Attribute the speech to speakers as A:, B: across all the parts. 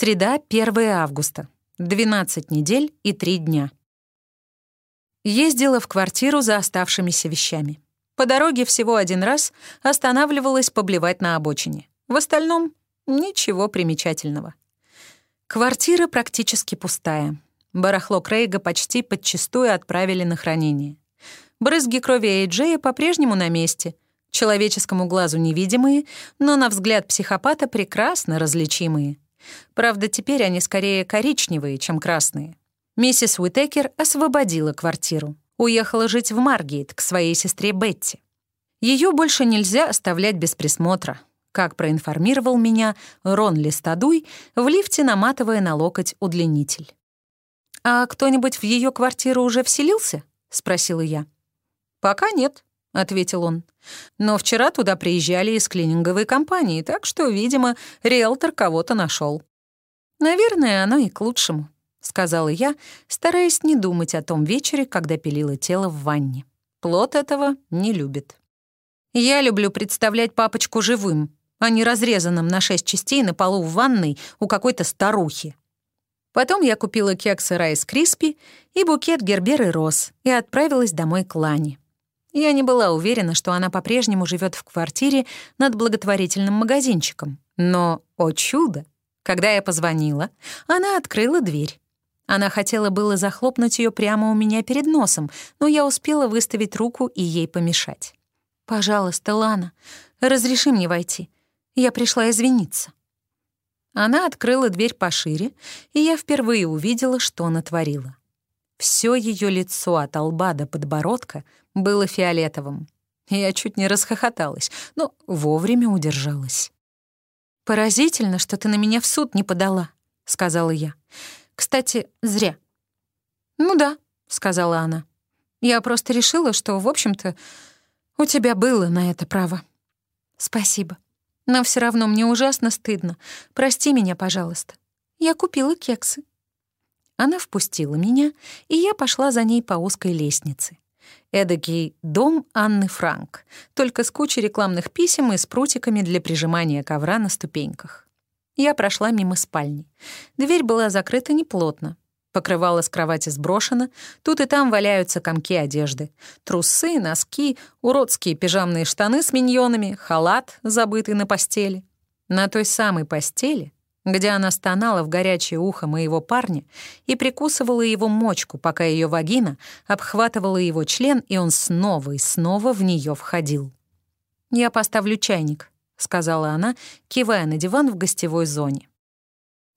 A: Среда, 1 августа. 12 недель и 3 дня. Ездила в квартиру за оставшимися вещами. По дороге всего один раз останавливалась поблевать на обочине. В остальном — ничего примечательного. Квартира практически пустая. Барахло Крейга почти подчистую отправили на хранение. Брызги крови Эйджея по-прежнему на месте. Человеческому глазу невидимые, но на взгляд психопата прекрасно различимые. Правда, теперь они скорее коричневые, чем красные. Миссис Уитекер освободила квартиру. Уехала жить в Маргейт к своей сестре Бетти. Ее больше нельзя оставлять без присмотра, как проинформировал меня Рон Листадуй, в лифте наматывая на локоть удлинитель. «А кто-нибудь в ее квартиру уже вселился?» — спросила я. «Пока нет», — ответил он. «Но вчера туда приезжали из клининговой компании, так что, видимо, риэлтор кого-то нашел. «Наверное, оно и к лучшему», — сказала я, стараясь не думать о том вечере, когда пилила тело в ванне. Плод этого не любит. Я люблю представлять папочку живым, а не разрезанным на шесть частей на полу в ванной у какой-то старухи. Потом я купила кексы Райс Криспи и букет Герберы роз и отправилась домой к Лане. Я не была уверена, что она по-прежнему живет в квартире над благотворительным магазинчиком. Но, о чудо, когда я позвонила, она открыла дверь. Она хотела было захлопнуть ее прямо у меня перед носом, но я успела выставить руку и ей помешать. «Пожалуйста, Лана, разреши мне войти. Я пришла извиниться». Она открыла дверь пошире, и я впервые увидела, что натворила. Все ее лицо от лба до подбородка было фиолетовым. Я чуть не расхохоталась, но вовремя удержалась. «Поразительно, что ты на меня в суд не подала», — сказала я. «Кстати, зря». «Ну да», — сказала она. «Я просто решила, что, в общем-то, у тебя было на это право». «Спасибо. Но все равно мне ужасно стыдно. Прости меня, пожалуйста. Я купила кексы». Она впустила меня, и я пошла за ней по узкой лестнице. Эдакий дом Анны Франк, только с кучей рекламных писем и с прутиками для прижимания ковра на ступеньках. Я прошла мимо спальни. Дверь была закрыта неплотно. Покрывало с кровати сброшено, тут и там валяются комки одежды. Трусы, носки, уродские пижамные штаны с миньонами, халат, забытый на постели. На той самой постели где она стонала в горячее ухо моего парня и прикусывала его мочку, пока ее вагина обхватывала его член, и он снова и снова в нее входил. «Я поставлю чайник», — сказала она, кивая на диван в гостевой зоне.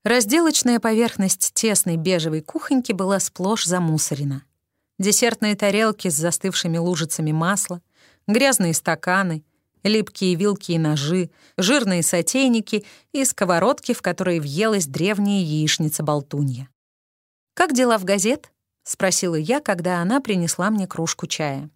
A: Разделочная поверхность тесной бежевой кухоньки была сплошь замусорена. Десертные тарелки с застывшими лужицами масла, грязные стаканы — липкие вилки и ножи, жирные сотейники и сковородки, в которые въелась древняя яичница-болтунья. «Как дела в газет?» — спросила я, когда она принесла мне кружку чая.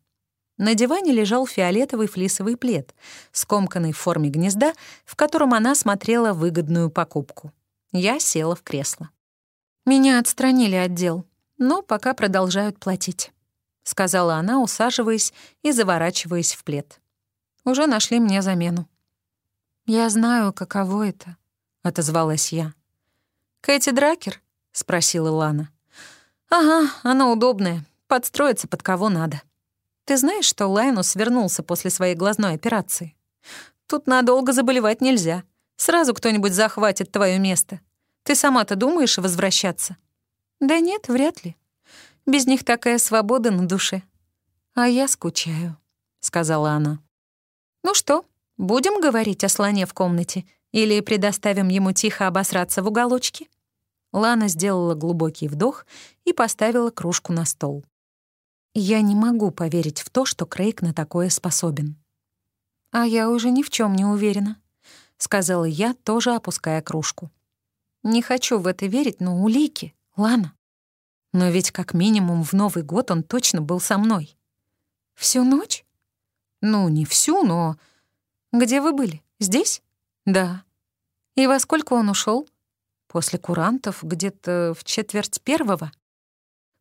A: На диване лежал фиолетовый флисовый плед, скомканный в форме гнезда, в котором она смотрела выгодную покупку. Я села в кресло. «Меня отстранили от дел, но пока продолжают платить», — сказала она, усаживаясь и заворачиваясь в плед. Уже нашли мне замену. «Я знаю, каково это», — отозвалась я. «Кэти Дракер?» — спросила Лана. «Ага, она удобная, подстроится под кого надо. Ты знаешь, что Лайнус вернулся после своей глазной операции? Тут надолго заболевать нельзя. Сразу кто-нибудь захватит твое место. Ты сама-то думаешь возвращаться?» «Да нет, вряд ли. Без них такая свобода на душе. А я скучаю», — сказала она. «Ну что, будем говорить о слоне в комнате или предоставим ему тихо обосраться в уголочке?» Лана сделала глубокий вдох и поставила кружку на стол. «Я не могу поверить в то, что Крейг на такое способен». «А я уже ни в чем не уверена», — сказала я, тоже опуская кружку. «Не хочу в это верить, но улики, Лана. Но ведь как минимум в Новый год он точно был со мной». «Всю ночь?» Ну, не всю, но... Где вы были? Здесь? Да. И во сколько он ушел? После курантов, где-то в четверть первого.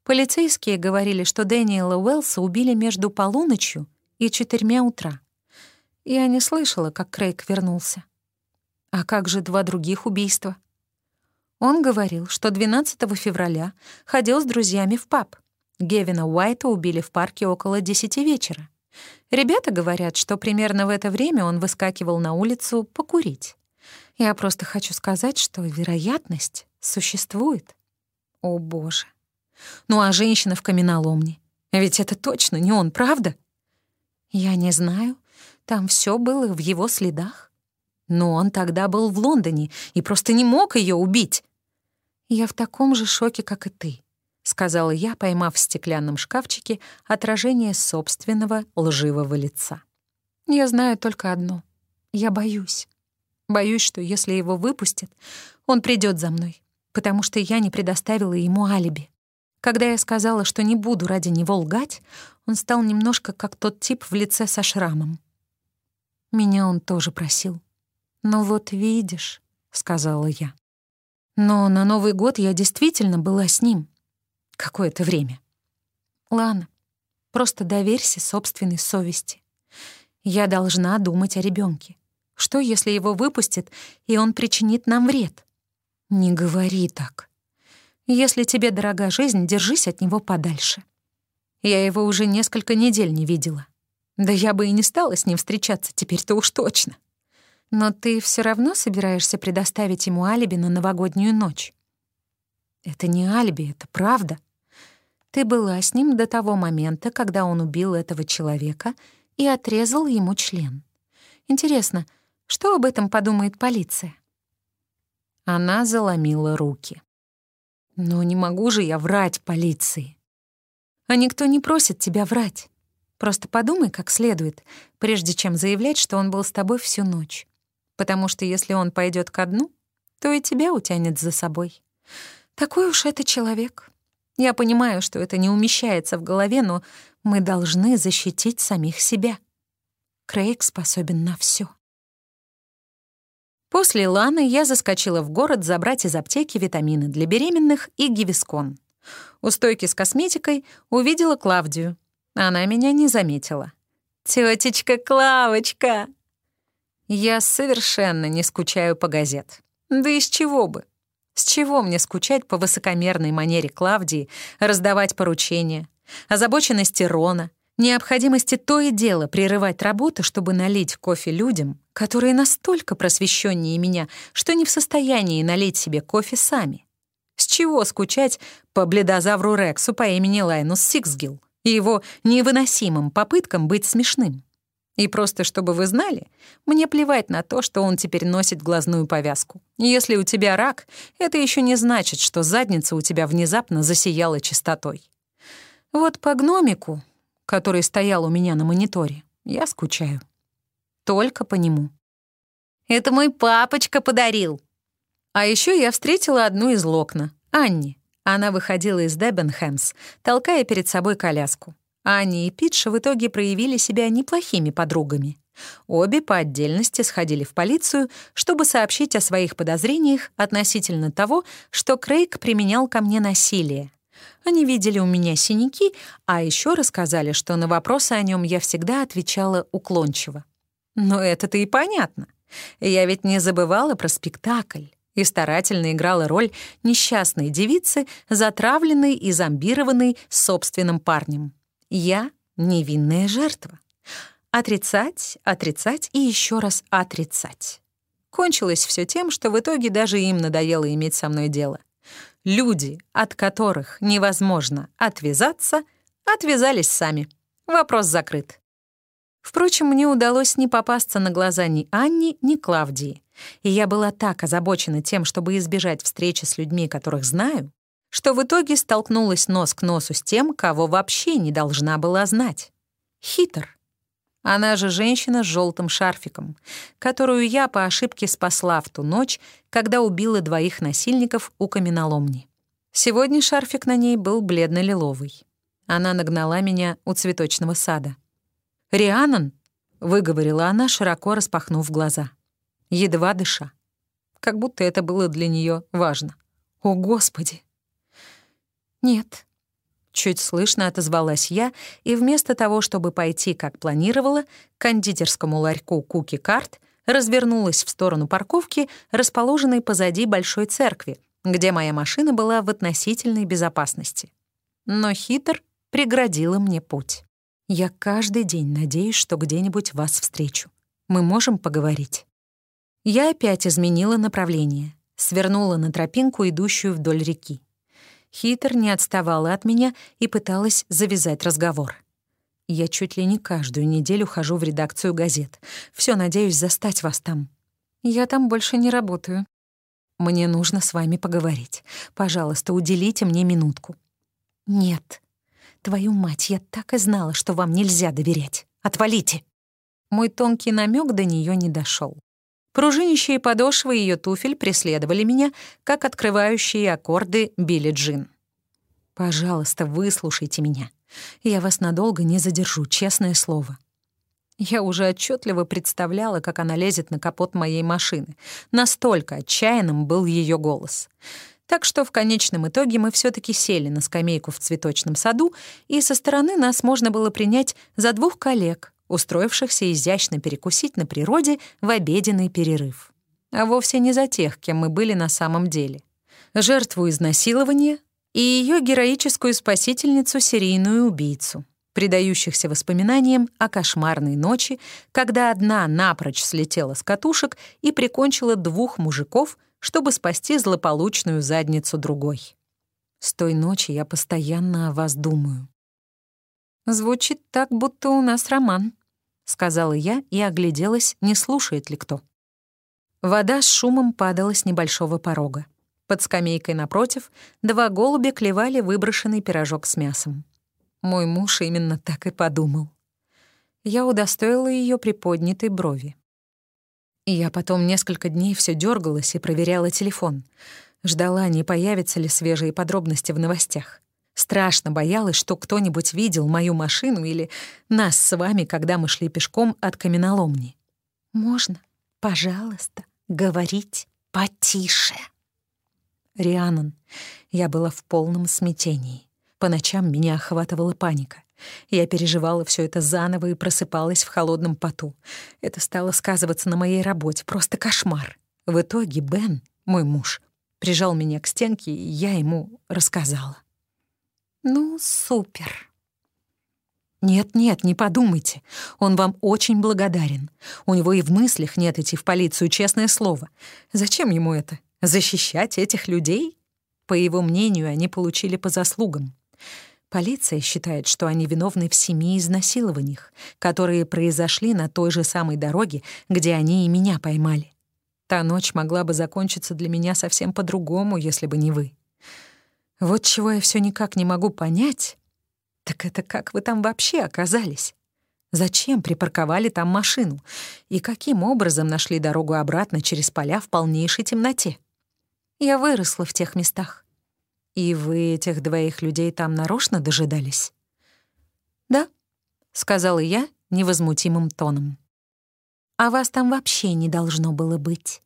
A: Полицейские говорили, что Дэниела Уэллса убили между полуночью и четырьмя утра. Я не слышала, как Крейг вернулся. А как же два других убийства? Он говорил, что 12 февраля ходил с друзьями в паб. Гевина Уайта убили в парке около 10 вечера. Ребята говорят, что примерно в это время он выскакивал на улицу покурить. Я просто хочу сказать, что вероятность существует. О, боже. Ну а женщина в каменоломне? Ведь это точно не он, правда? Я не знаю. Там все было в его следах. Но он тогда был в Лондоне и просто не мог ее убить. Я в таком же шоке, как и ты, сказала я, поймав в стеклянном шкафчике отражение собственного лживого лица. Я знаю только одно. Я боюсь. Боюсь, что если его выпустят, он придет за мной, потому что я не предоставила ему алиби. Когда я сказала, что не буду ради него лгать, он стал немножко как тот тип в лице со шрамом. Меня он тоже просил. «Ну вот видишь», — сказала я. Но на Новый год я действительно была с ним. Какое-то время. Лана, просто доверься собственной совести. Я должна думать о ребенке. Что, если его выпустят, и он причинит нам вред? Не говори так. Если тебе дорога жизнь, держись от него подальше. Я его уже несколько недель не видела. Да я бы и не стала с ним встречаться теперь-то уж точно. Но ты все равно собираешься предоставить ему алиби на новогоднюю ночь. Это не алиби, это правда. Ты была с ним до того момента, когда он убил этого человека и отрезал ему член. Интересно, что об этом подумает полиция? Она заломила руки. Но не могу же я врать полиции. А никто не просит тебя врать. Просто подумай как следует, прежде чем заявлять, что он был с тобой всю ночь. Потому что если он пойдет ко дну, то и тебя утянет за собой. Такой уж это человек. Я понимаю, что это не умещается в голове, но мы должны защитить самих себя. Крейг способен на все. После Ланы я заскочила в город забрать из аптеки витамины для беременных и гивискон. У стойки с косметикой увидела Клавдию. Она меня не заметила. «Тётечка Клавочка!» Я совершенно не скучаю по газет. Да из чего бы? С чего мне скучать по высокомерной манере Клавдии, раздавать поручения, озабоченности Рона, необходимости то и дело прерывать работу, чтобы налить кофе людям, которые настолько просвещеннее меня, что не в состоянии налить себе кофе сами. С чего скучать по бледозавру Рексу по имени Лайнус Сиксгилл и его невыносимым попыткам быть смешным? И просто чтобы вы знали, мне плевать на то, что он теперь носит глазную повязку. Если у тебя рак, это еще не значит, что задница у тебя внезапно засияла чистотой. Вот по гномику, который стоял у меня на мониторе, я скучаю. Только по нему. Это мой папочка подарил. А еще я встретила одну из Локна, Анни. Она выходила из Дебенхэмс, толкая перед собой коляску. Аня и Питша в итоге проявили себя неплохими подругами. Обе по отдельности сходили в полицию, чтобы сообщить о своих подозрениях относительно того, что Крейг применял ко мне насилие. Они видели у меня синяки, а еще рассказали, что на вопросы о нем я всегда отвечала уклончиво. Но это-то и понятно. Я ведь не забывала про спектакль и старательно играла роль несчастной девицы, затравленной и зомбированной собственным парнем. Я — невинная жертва. Отрицать, отрицать и еще раз отрицать. Кончилось все тем, что в итоге даже им надоело иметь со мной дело. Люди, от которых невозможно отвязаться, отвязались сами. Вопрос закрыт. Впрочем, мне удалось не попасться на глаза ни Анни, ни Клавдии. И я была так озабочена тем, чтобы избежать встречи с людьми, которых знаю, что в итоге столкнулась нос к носу с тем, кого вообще не должна была знать. Хитр. Она же женщина с желтым шарфиком, которую я по ошибке спасла в ту ночь, когда убила двоих насильников у каменоломни. Сегодня шарфик на ней был бледно-лиловый. Она нагнала меня у цветочного сада. «Рианон?» — выговорила она, широко распахнув глаза. Едва дыша. Как будто это было для нее важно. «О, Господи!» «Нет». Чуть слышно отозвалась я, и вместо того, чтобы пойти, как планировала, к кондитерскому ларьку «Куки Карт», развернулась в сторону парковки, расположенной позади большой церкви, где моя машина была в относительной безопасности. Но хитр преградила мне путь. Я каждый день надеюсь, что где-нибудь вас встречу. Мы можем поговорить. Я опять изменила направление, свернула на тропинку, идущую вдоль реки. Хитр не отставала от меня и пыталась завязать разговор. Я чуть ли не каждую неделю хожу в редакцию газет. Все надеюсь застать вас там. Я там больше не работаю. Мне нужно с вами поговорить. Пожалуйста, уделите мне минутку. Нет. Твою мать, я так и знала, что вам нельзя доверять. Отвалите. Мой тонкий намек до нее не дошел. Пружинищие подошвы ее туфель преследовали меня, как открывающие аккорды Билли Джин. «Пожалуйста, выслушайте меня. Я вас надолго не задержу, честное слово». Я уже отчетливо представляла, как она лезет на капот моей машины. Настолько отчаянным был ее голос. Так что в конечном итоге мы все таки сели на скамейку в цветочном саду, и со стороны нас можно было принять за двух коллег, устроившихся изящно перекусить на природе в обеденный перерыв. А вовсе не за тех, кем мы были на самом деле. Жертву изнасилования и ее героическую спасительницу серийную убийцу, предающихся воспоминаниям о кошмарной ночи, когда одна напрочь слетела с катушек и прикончила двух мужиков, чтобы спасти злополучную задницу другой. С той ночи я постоянно о вас думаю. «Звучит так, будто у нас роман», — сказала я и огляделась, не слушает ли кто. Вода с шумом падала с небольшого порога. Под скамейкой напротив два голубя клевали выброшенный пирожок с мясом. Мой муж именно так и подумал. Я удостоила ее приподнятой брови. И я потом несколько дней все дергалась и проверяла телефон. Ждала, не появятся ли свежие подробности в новостях. Страшно боялась, что кто-нибудь видел мою машину или нас с вами, когда мы шли пешком от каменоломни. «Можно, пожалуйста, говорить потише?» Рианон. Я была в полном смятении. По ночам меня охватывала паника. Я переживала все это заново и просыпалась в холодном поту. Это стало сказываться на моей работе. Просто кошмар. В итоге Бен, мой муж, прижал меня к стенке, и я ему рассказала. «Ну, супер», «Нет-нет, не подумайте. Он вам очень благодарен. У него и в мыслях нет идти в полицию, честное слово. Зачем ему это? Защищать этих людей? По его мнению, они получили по заслугам. Полиция считает, что они виновны в семи изнасилованиях, которые произошли на той же самой дороге, где они и меня поймали. Та ночь могла бы закончиться для меня совсем по-другому, если бы не вы. Вот чего я все никак не могу понять, так это как вы там вообще оказались? Зачем припарковали там машину? И каким образом нашли дорогу обратно через поля в полнейшей темноте? Я выросла в тех местах. И вы этих двоих людей там нарочно дожидались? Да, сказала я невозмутимым тоном. А вас там вообще не должно было быть.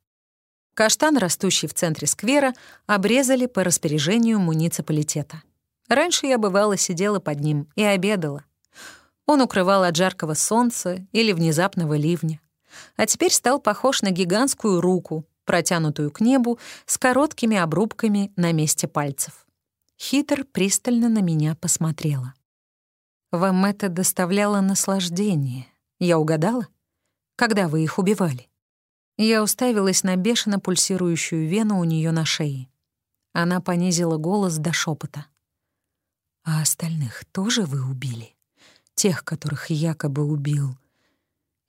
A: Каштан, растущий в центре сквера, обрезали по распоряжению муниципалитета. Раньше я, бывало, сидела под ним и обедала. Он укрывал от жаркого солнца или внезапного ливня. А теперь стал похож на гигантскую руку, протянутую к небу с короткими обрубками на месте пальцев. Хитр пристально на меня посмотрела. «Вам это доставляло наслаждение. Я угадала? Когда вы их убивали?» Я уставилась на бешено пульсирующую вену у нее на шее. Она понизила голос до шепота. «А остальных тоже вы убили? Тех, которых якобы убил?»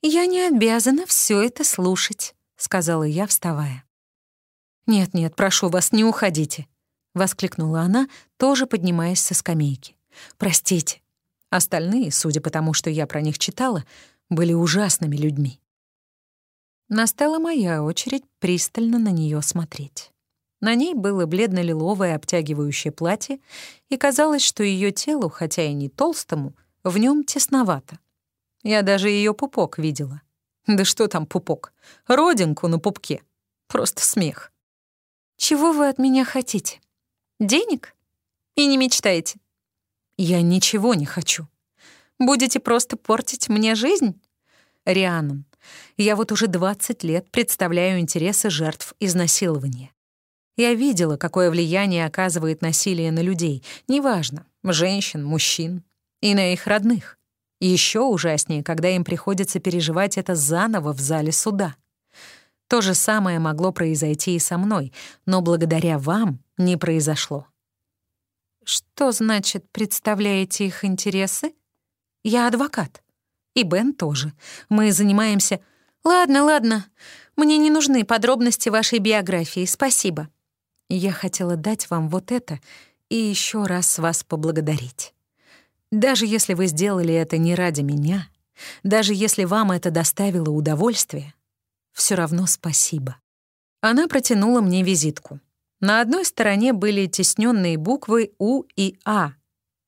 A: «Я не обязана все это слушать», сказала я, вставая. «Нет-нет, прошу вас, не уходите», — воскликнула она, тоже поднимаясь со скамейки. «Простите». Остальные, судя по тому, что я про них читала, были ужасными людьми. Настала моя очередь пристально на нее смотреть. На ней было бледно-лиловое обтягивающее платье, и казалось, что ее телу, хотя и не толстому, в нем тесновато. Я даже ее пупок видела — да что там пупок? Родинку на пупке. Просто смех. Чего вы от меня хотите? Денег? И не мечтаете? Я ничего не хочу. Будете просто портить мне жизнь? Рианон, я вот уже 20 лет представляю интересы жертв изнасилования. Я видела, какое влияние оказывает насилие на людей, неважно, женщин, мужчин, и на их родных. Еще ужаснее, когда им приходится переживать это заново в зале суда. То же самое могло произойти и со мной, но благодаря вам не произошло. Что значит представляете их интересы? Я адвокат. И Бен тоже. Мы занимаемся... Ладно, ладно. Мне не нужны подробности вашей биографии, спасибо. Я хотела дать вам вот это и еще раз вас поблагодарить. Даже если вы сделали это не ради меня, даже если вам это доставило удовольствие, все равно спасибо. Она протянула мне визитку. На одной стороне были тесненные буквы У и А,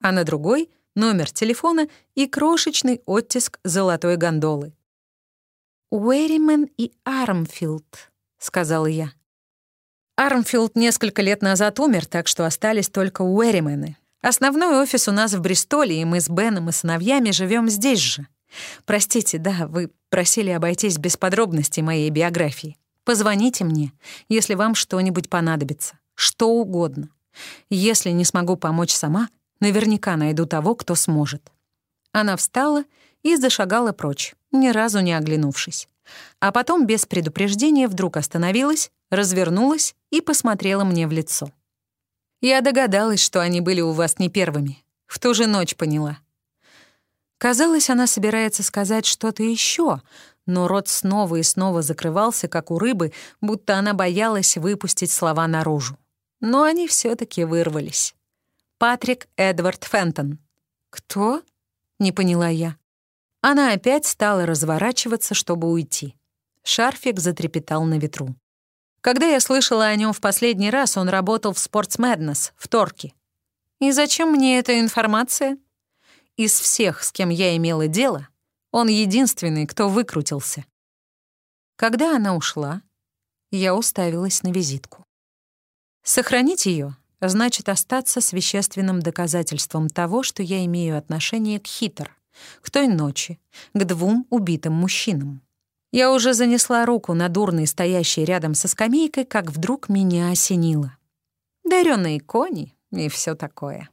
A: а на другой — номер телефона и крошечный оттиск золотой гондолы. «Уэримен и Армфилд», — сказала я. Армфилд несколько лет назад умер, так что остались только Уэримены. Основной офис у нас в Бристоле, и мы с Беном и сыновьями живем здесь же. Простите, да, вы просили обойтись без подробностей моей биографии. Позвоните мне, если вам что-нибудь понадобится. Что угодно. Если не смогу помочь сама, наверняка найду того, кто сможет». Она встала и зашагала прочь, ни разу не оглянувшись. А потом без предупреждения вдруг остановилась, развернулась и посмотрела мне в лицо. «Я догадалась, что они были у вас не первыми. В ту же ночь поняла». Казалось, она собирается сказать что-то еще, но рот снова и снова закрывался, как у рыбы, будто она боялась выпустить слова наружу. Но они все таки вырвались. Патрик Эдвард Фентон. «Кто?» — не поняла я. Она опять стала разворачиваться, чтобы уйти. Шарфик затрепетал на ветру. Когда я слышала о нем в последний раз, он работал в Sports Madness, в Торке. И зачем мне эта информация? Из всех, с кем я имела дело, он единственный, кто выкрутился. Когда она ушла, я уставилась на визитку. Сохранить ее значит остаться с вещественным доказательством того, что я имею отношение к Хитер, к той ночи, к двум убитым мужчинам. Я уже занесла руку на дурный, стоящий рядом со скамейкой, как вдруг меня осенило. Дарёные кони и все такое.